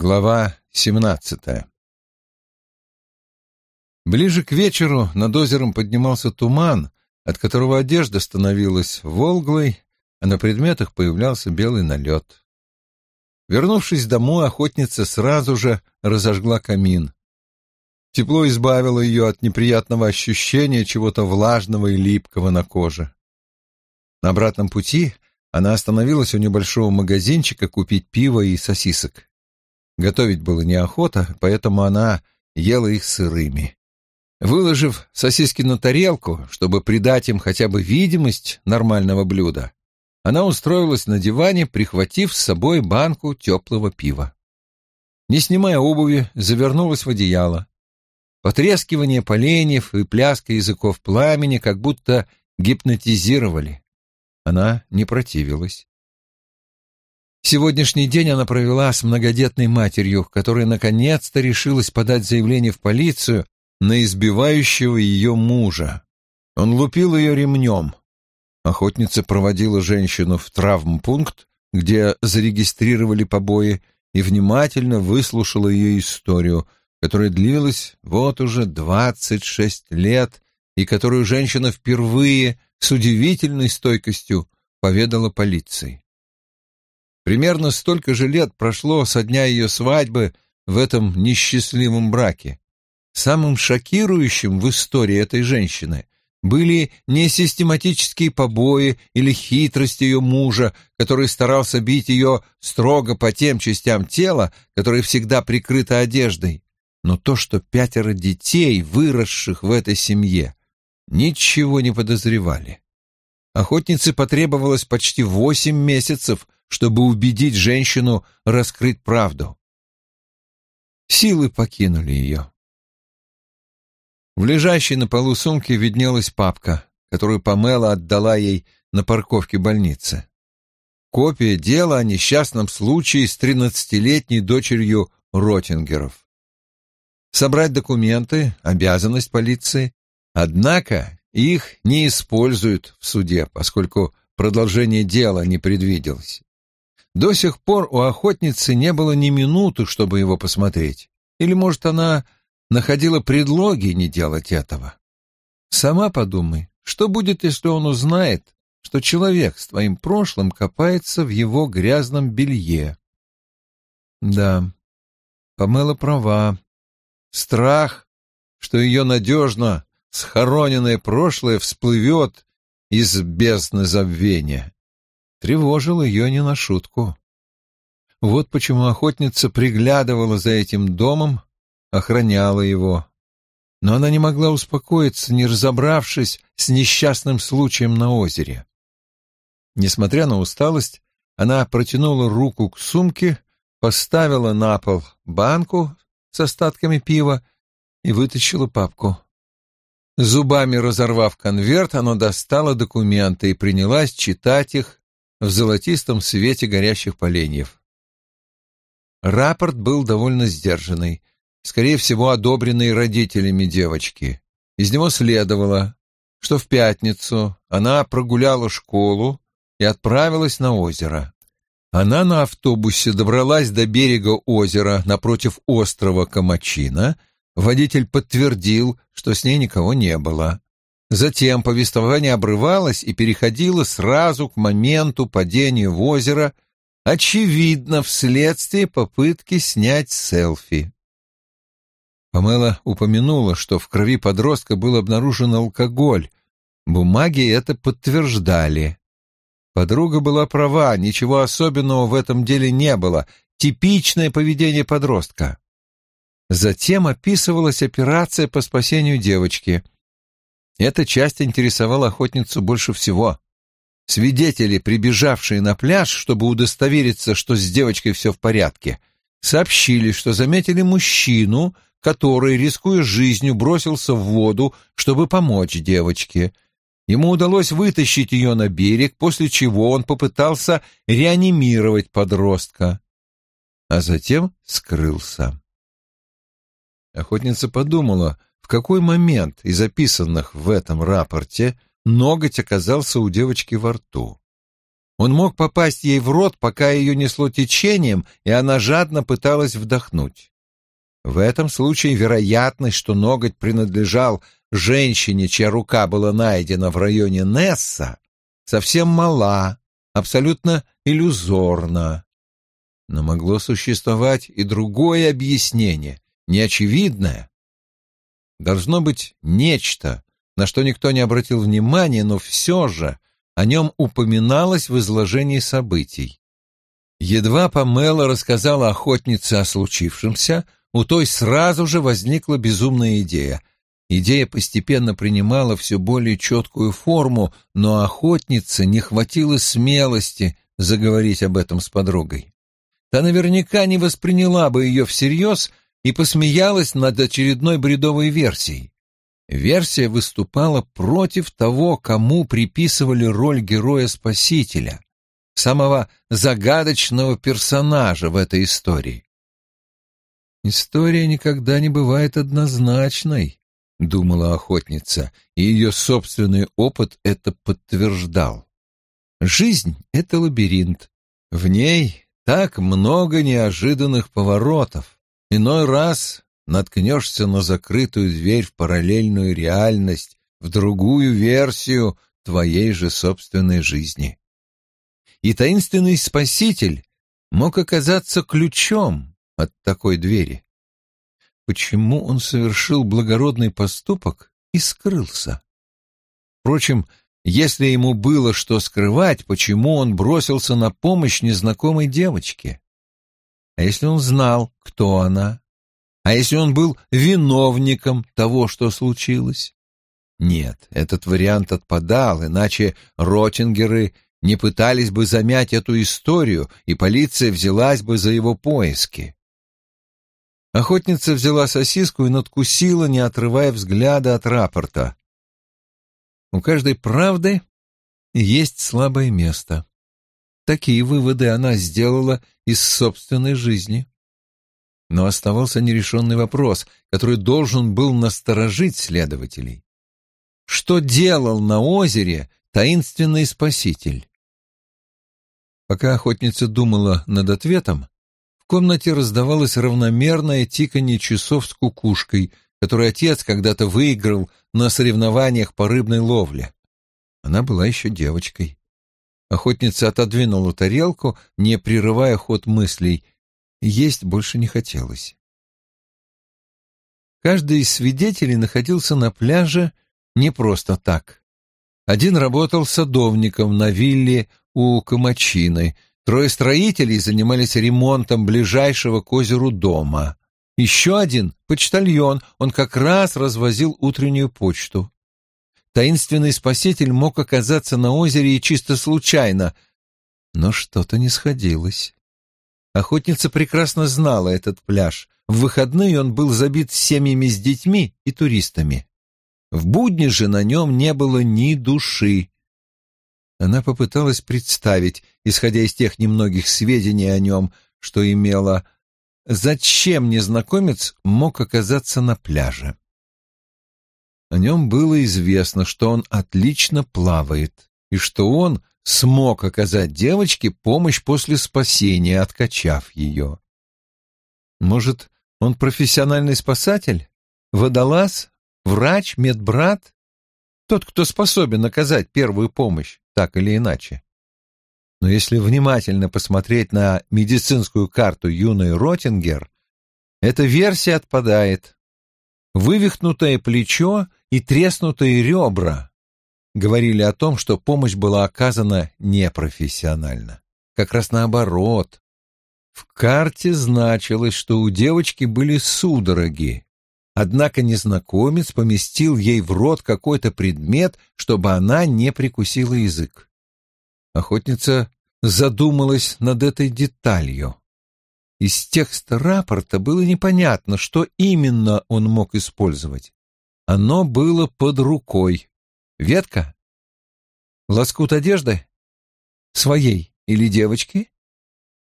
Глава семнадцатая Ближе к вечеру над озером поднимался туман, от которого одежда становилась волглой, а на предметах появлялся белый налет. Вернувшись домой, охотница сразу же разожгла камин. Тепло избавило ее от неприятного ощущения чего-то влажного и липкого на коже. На обратном пути она остановилась у небольшого магазинчика купить пиво и сосисок. Готовить было неохота, поэтому она ела их сырыми. Выложив сосиски на тарелку, чтобы придать им хотя бы видимость нормального блюда, она устроилась на диване, прихватив с собой банку теплого пива. Не снимая обуви, завернулась в одеяло. Потрескивание поленьев и пляска языков пламени как будто гипнотизировали. Она не противилась. Сегодняшний день она провела с многодетной матерью, которая наконец-то решилась подать заявление в полицию на избивающего ее мужа. Он лупил ее ремнем. Охотница проводила женщину в травмпункт, где зарегистрировали побои, и внимательно выслушала ее историю, которая длилась вот уже двадцать шесть лет и которую женщина впервые с удивительной стойкостью поведала полиции. Примерно столько же лет прошло со дня ее свадьбы в этом несчастливом браке. Самым шокирующим в истории этой женщины были не систематические побои или хитрость ее мужа, который старался бить ее строго по тем частям тела, которые всегда прикрыты одеждой, но то, что пятеро детей, выросших в этой семье, ничего не подозревали. Охотнице потребовалось почти восемь месяцев, чтобы убедить женщину раскрыть правду. Силы покинули ее. В лежащей на полу сумке виднелась папка, которую Памела отдала ей на парковке больницы. Копия дела о несчастном случае с тринадцатилетней дочерью Ротингеров. Собрать документы — обязанность полиции, однако их не используют в суде, поскольку продолжение дела не предвиделось. До сих пор у охотницы не было ни минуты, чтобы его посмотреть. Или, может, она находила предлоги не делать этого. Сама подумай, что будет, если он узнает, что человек с твоим прошлым копается в его грязном белье? Да, Памела права. Страх, что ее надежно схороненное прошлое всплывет из бездны забвения тревожил ее не на шутку. Вот почему охотница приглядывала за этим домом, охраняла его. Но она не могла успокоиться, не разобравшись с несчастным случаем на озере. Несмотря на усталость, она протянула руку к сумке, поставила на пол банку с остатками пива и вытащила папку. Зубами разорвав конверт, она достала документы и принялась читать их, в золотистом свете горящих поленьев. Рапорт был довольно сдержанный, скорее всего, одобренный родителями девочки. Из него следовало, что в пятницу она прогуляла школу и отправилась на озеро. Она на автобусе добралась до берега озера напротив острова Камачина. Водитель подтвердил, что с ней никого не было. Затем повествование обрывалось и переходило сразу к моменту падения в озеро, очевидно, вследствие попытки снять селфи. Памела упомянула, что в крови подростка был обнаружен алкоголь. Бумаги это подтверждали. Подруга была права, ничего особенного в этом деле не было, типичное поведение подростка. Затем описывалась операция по спасению девочки — эта часть интересовала охотницу больше всего. Свидетели, прибежавшие на пляж, чтобы удостовериться, что с девочкой все в порядке, сообщили, что заметили мужчину, который, рискуя жизнью, бросился в воду, чтобы помочь девочке. Ему удалось вытащить ее на берег, после чего он попытался реанимировать подростка, а затем скрылся. Охотница подумала, в какой момент из записанных в этом рапорте ноготь оказался у девочки во рту. Он мог попасть ей в рот, пока ее несло течением, и она жадно пыталась вдохнуть. В этом случае вероятность, что ноготь принадлежал женщине, чья рука была найдена в районе Несса, совсем мала, абсолютно иллюзорна. Но могло существовать и другое объяснение, неочевидное. Должно быть нечто, на что никто не обратил внимания, но все же о нем упоминалось в изложении событий. Едва Памела рассказала охотнице о случившемся, у той сразу же возникла безумная идея. Идея постепенно принимала все более четкую форму, но охотнице не хватило смелости заговорить об этом с подругой. Та наверняка не восприняла бы ее всерьез и посмеялась над очередной бредовой версией. Версия выступала против того, кому приписывали роль героя-спасителя, самого загадочного персонажа в этой истории. История никогда не бывает однозначной, — думала охотница, и ее собственный опыт это подтверждал. Жизнь — это лабиринт. В ней так много неожиданных поворотов. Иной раз наткнешься на закрытую дверь в параллельную реальность, в другую версию твоей же собственной жизни. И таинственный спаситель мог оказаться ключом от такой двери почему он совершил благородный поступок и скрылся. Впрочем, если ему было что скрывать, почему он бросился на помощь незнакомой девочке? А если он знал, кто она? А если он был виновником того, что случилось? Нет, этот вариант отпадал, иначе ротингеры не пытались бы замять эту историю, и полиция взялась бы за его поиски. Охотница взяла сосиску и надкусила, не отрывая взгляда от рапорта. У каждой правды есть слабое место. Такие выводы она сделала из собственной жизни. Но оставался нерешенный вопрос, который должен был насторожить следователей. Что делал на озере таинственный спаситель? Пока охотница думала над ответом, комнате раздавалось равномерное тиканье часов с кукушкой, который отец когда-то выиграл на соревнованиях по рыбной ловле. Она была еще девочкой. Охотница отодвинула тарелку, не прерывая ход мыслей. Есть больше не хотелось. Каждый из свидетелей находился на пляже не просто так. Один работал садовником на вилле у Камачины — Трое строителей занимались ремонтом ближайшего к озеру дома. Еще один — почтальон, он как раз развозил утреннюю почту. Таинственный спаситель мог оказаться на озере и чисто случайно, но что-то не сходилось. Охотница прекрасно знала этот пляж. В выходные он был забит семьями с детьми и туристами. В будни же на нем не было ни души. Она попыталась представить, исходя из тех немногих сведений о нем, что имела, зачем незнакомец мог оказаться на пляже. О нем было известно, что он отлично плавает, и что он смог оказать девочке помощь после спасения, откачав ее. Может, он профессиональный спасатель? Водолаз? Врач? Медбрат? Тот, кто способен оказать первую помощь, так или иначе. Но если внимательно посмотреть на медицинскую карту юной Ротингер, эта версия отпадает. Вывихнутое плечо и треснутые ребра говорили о том, что помощь была оказана непрофессионально. Как раз наоборот. В карте значилось, что у девочки были судороги, Однако незнакомец поместил ей в рот какой-то предмет, чтобы она не прикусила язык. Охотница задумалась над этой деталью. Из текста рапорта было непонятно, что именно он мог использовать. Оно было под рукой. Ветка? Лоскут одежды? Своей или девочки?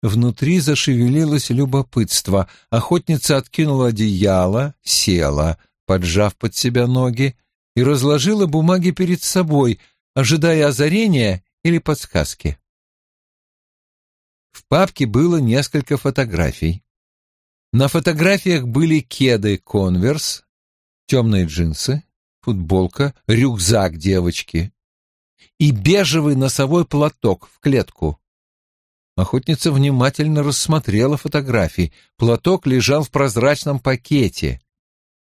Внутри зашевелилось любопытство. Охотница откинула одеяло, села, поджав под себя ноги, и разложила бумаги перед собой, ожидая озарения или подсказки. В папке было несколько фотографий. На фотографиях были кеды «Конверс», темные джинсы, футболка, рюкзак девочки и бежевый носовой платок в клетку. Охотница внимательно рассмотрела фотографии. Платок лежал в прозрачном пакете.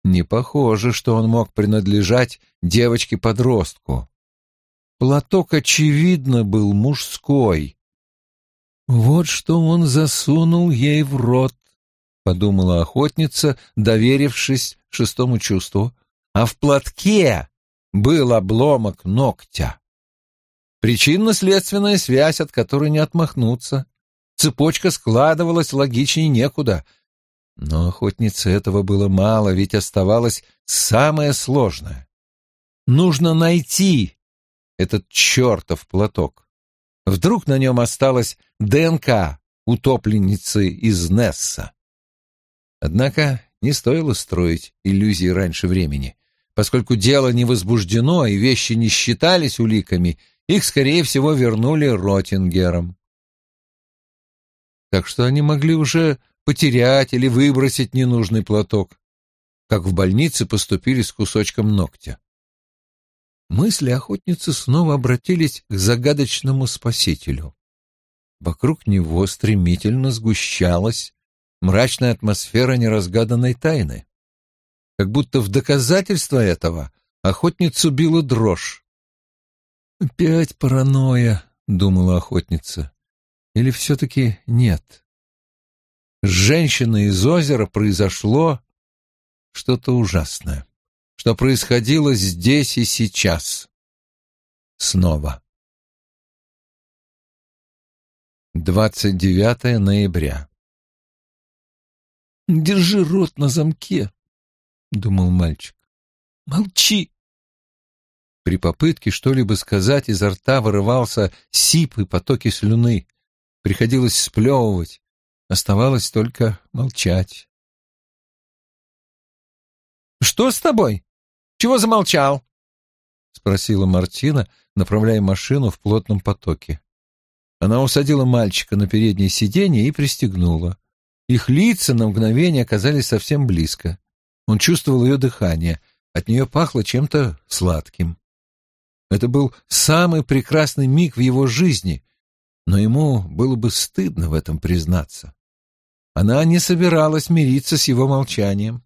Не похоже, что он мог принадлежать девочке-подростку. Платок, очевидно, был мужской. «Вот что он засунул ей в рот», — подумала охотница, доверившись шестому чувству. «А в платке был обломок ногтя». Причинно-следственная связь, от которой не отмахнуться. Цепочка складывалась логичнее некуда. Но охотнице этого было мало, ведь оставалось самое сложное. Нужно найти этот чертов платок. Вдруг на нем осталась ДНК утопленницы из Несса. Однако не стоило строить иллюзии раньше времени. Поскольку дело не возбуждено и вещи не считались уликами — их, скорее всего, вернули Ротингером. Так что они могли уже потерять или выбросить ненужный платок, как в больнице поступили с кусочком ногтя. Мысли охотницы снова обратились к загадочному спасителю. Вокруг него стремительно сгущалась мрачная атмосфера неразгаданной тайны. Как будто в доказательство этого охотницу била дрожь. «Опять паранойя», — думала охотница. «Или все-таки нет?» С женщиной из озера произошло что-то ужасное, что происходило здесь и сейчас. Снова. 29 ноября. «Держи рот на замке», — думал мальчик. «Молчи!» При попытке что-либо сказать изо рта вырывался сип и потоки слюны. Приходилось сплевывать. Оставалось только молчать. «Что с тобой? Чего замолчал?» — спросила Мартина, направляя машину в плотном потоке. Она усадила мальчика на переднее сиденье и пристегнула. Их лица на мгновение оказались совсем близко. Он чувствовал ее дыхание, от нее пахло чем-то сладким. Это был самый прекрасный миг в его жизни, но ему было бы стыдно в этом признаться. Она не собиралась мириться с его молчанием.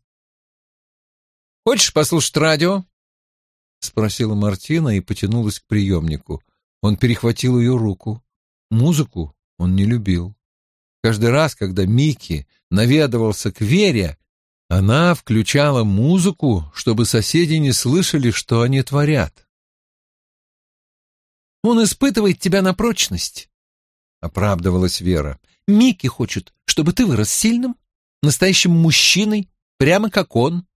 «Хочешь послушать радио?» — спросила Мартина и потянулась к приемнику. Он перехватил ее руку. Музыку он не любил. Каждый раз, когда Микки наведывался к Вере, она включала музыку, чтобы соседи не слышали, что они творят. Он испытывает тебя на прочность, — оправдывалась Вера. Микки хочет, чтобы ты вырос сильным, настоящим мужчиной, прямо как он.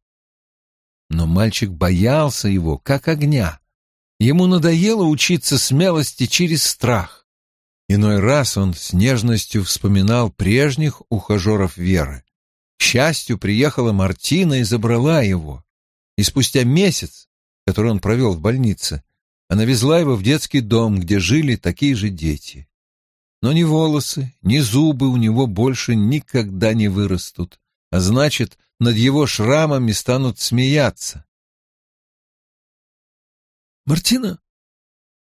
Мальчик боялся его, как огня. Ему надоело учиться смелости через страх. Иной раз он с нежностью вспоминал прежних ухажеров Веры. К счастью, приехала Мартина и забрала его. И спустя месяц, который он провел в больнице, она везла его в детский дом, где жили такие же дети. Но ни волосы, ни зубы у него больше никогда не вырастут, а значит, над его шрамами станут смеяться. «Мартина,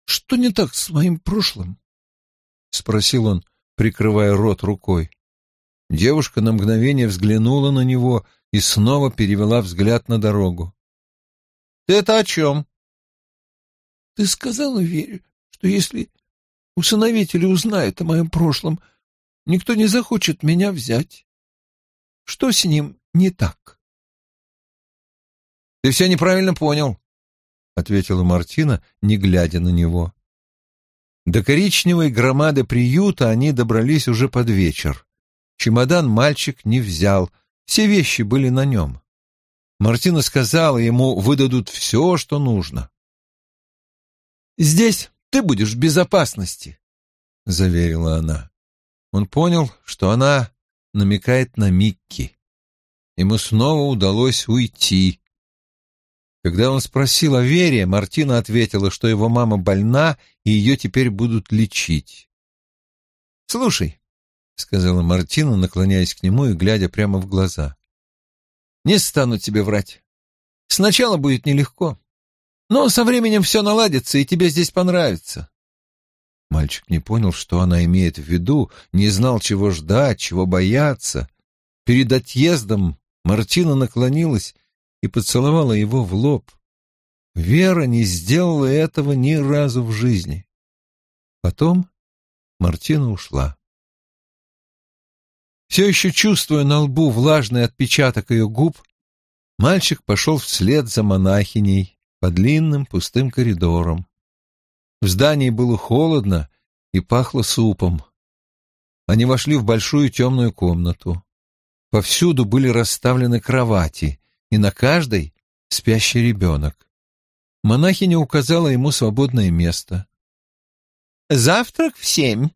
что не так с моим прошлым?» — спросил он, прикрывая рот рукой. Девушка на мгновение взглянула на него и снова перевела взгляд на дорогу. «Ты это о чем?» Ты сказала Вере, что если усыновители узнают о моем прошлом, никто не захочет меня взять. Что с ним не так? — Ты все неправильно понял, — ответила Мартина, не глядя на него. До коричневой громады приюта они добрались уже под вечер. Чемодан мальчик не взял, все вещи были на нем. Мартина сказала, ему выдадут все, что нужно. «Здесь ты будешь в безопасности», — заверила она. Он понял, что она намекает на Микки. Ему снова удалось уйти. Когда он спросил о Вере, Мартина ответила, что его мама больна, и ее теперь будут лечить. «Слушай, сказала Мартина, наклоняясь к нему и глядя прямо в глаза. «Не стану тебе врать. Сначала будет нелегко, но со временем все наладится, и тебе здесь понравится». Мальчик не понял, что она имеет в виду, не знал, чего ждать, чего бояться. Перед отъездом Мартина наклонилась и поцеловала его в лоб. Вера не сделала этого ни разу в жизни. Потом Мартина ушла. Все еще чувствуя на лбу влажный отпечаток ее губ, мальчик пошел вслед за монахиней по длинным пустым коридорам. В здании было холодно и пахло супом. Они вошли в большую темную комнату. Повсюду были расставлены кровати, и на каждой спящий ребенок. Монахиня указала ему свободное место. «Завтрак в семь»,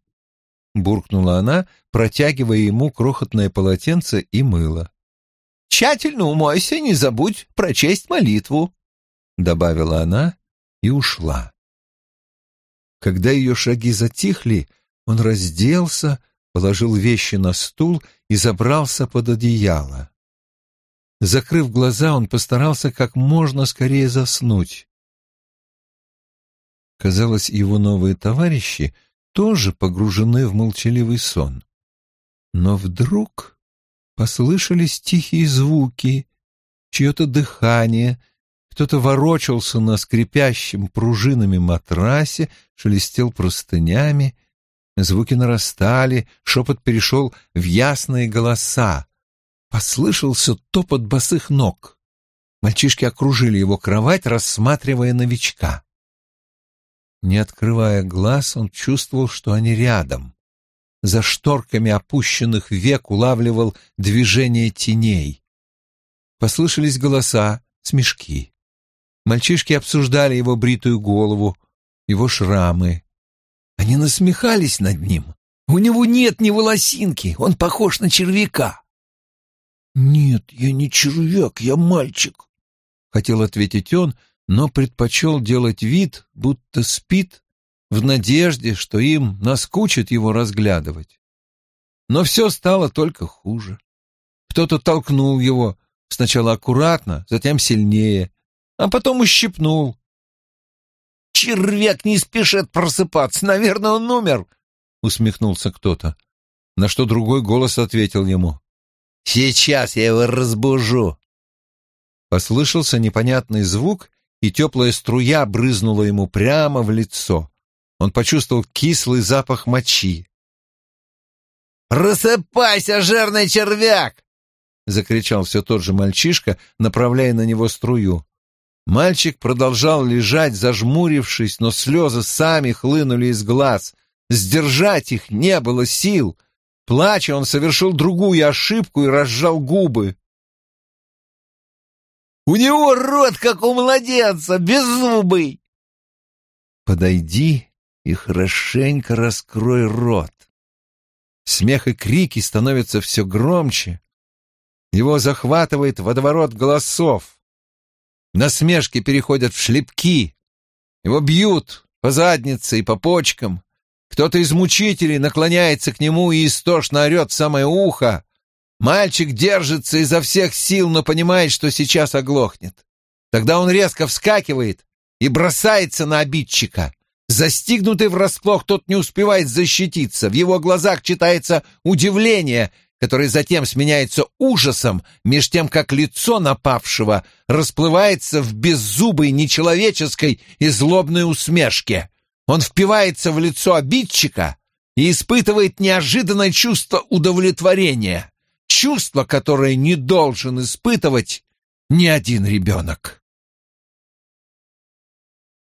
буркнула она, протягивая ему крохотное полотенце и мыло. «Тщательно умойся, не забудь прочесть молитву», — добавила она и ушла. Когда ее шаги затихли, он разделся, положил вещи на стул и забрался под одеяло. Закрыв глаза, он постарался как можно скорее заснуть. Казалось, его новые товарищи — тоже погружены в молчаливый сон. Но вдруг послышались тихие звуки, чье-то дыхание, кто-то ворочался на скрипящем пружинами матрасе, шелестел простынями, звуки нарастали, шепот перешел в ясные голоса. Послышался топот босых ног. Мальчишки окружили его кровать, рассматривая новичка. Не открывая глаз, он чувствовал, что они рядом. За шторками опущенных век улавливал движение теней. Послышались голоса, смешки. Мальчишки обсуждали его бритую голову, его шрамы. Они насмехались над ним. У него нет ни волосинки, он похож на червяка. «Нет, я не червяк, я мальчик», — хотел ответить он, но предпочел делать вид, будто спит, в надежде, что им наскучит его разглядывать. Но все стало только хуже. Кто-то толкнул его, сначала аккуратно, затем сильнее, а потом ущипнул. «Червяк не спешит просыпаться, наверное, он умер», — усмехнулся кто-то, на что другой голос ответил ему. «Сейчас я его разбужу». Послышался непонятный звук, и теплая струя брызнула ему прямо в лицо. Он почувствовал кислый запах мочи. «Просыпайся, жирный червяк!» — закричал все тот же мальчишка, направляя на него струю. Мальчик продолжал лежать, зажмурившись, но слезы сами хлынули из глаз. Сдержать их не было сил. Плача, он совершил другую ошибку и разжал губы. У него рот, как у младенца, беззубый. Подойди и хорошенько раскрой рот. Смех и крики становятся все громче. Его захватывает водоворот голосов. Насмешки переходят в шлепки. Его бьют по заднице и по почкам. Кто-то из мучителей наклоняется к нему и истошно орет в самое ухо. Мальчик держится изо всех сил, но понимает, что сейчас оглохнет. Тогда он резко вскакивает и бросается на обидчика. Застигнутый врасплох, тот не успевает защититься. В его глазах читается удивление, которое затем сменяется ужасом, меж тем, как лицо напавшего расплывается в беззубой, нечеловеческой и злобной усмешке. Он впивается в лицо обидчика и испытывает неожиданное чувство удовлетворения чувство, которое не должен испытывать ни один ребенок.